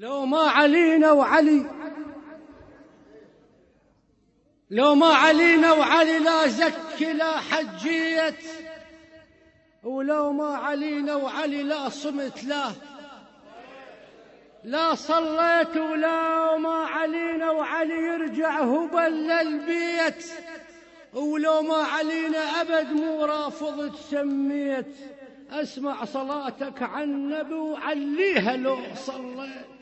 لو ما علينا وعلي لو ما علينا وعلي لا زكي لا حجيت ولو ما علينا وعلي لا صمت لا لا صليت ولو ما علينا وعلي يرجع هبل للبيت ولو ما علينا أبد مو رافض تسميت. أسمع صلاتك عن النبي وعليها لو صليت.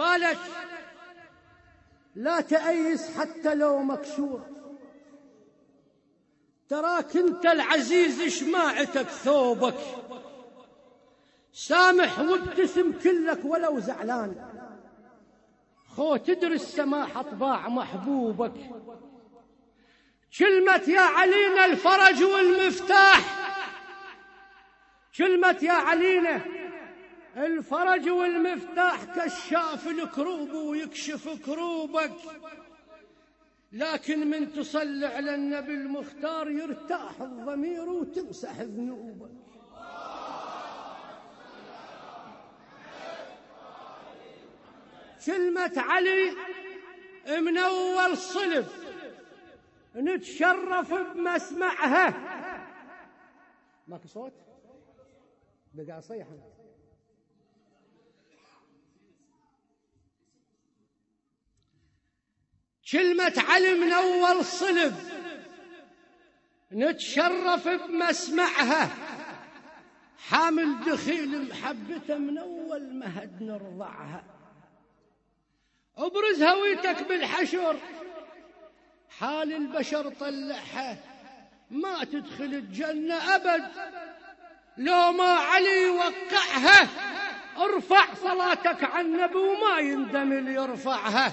بالك. لا تأيس حتى لو مكسور تراك انت العزيز شماعتك ثوبك. سامح وابتسم كلك ولو زعلان. خو تدري السماح طباع محبوبك. كلمة يا علينا الفرج والمفتاح. كلمة يا علينا الفرج والمفتاح كشاف الكروب ويكشف كروبك. لكن من تصلي على النبي المختار يرتاح الضمير وتمسح ذنوبك. كلمة علي من أول صلب. نتشرف بمسمعها. ماكو صوت؟ بقى صيح كلمة علي من أول صلب. نتشرف بمسمعها. حامل دخيل محبته من أول مهد نرضعها. ابرز هويتك بالحشر حال البشر طلعها. ما تدخل الجنة أبد. لو ما علي وقعها. ارفع صلاتك عن النبي وما يندم اللي يرفعها.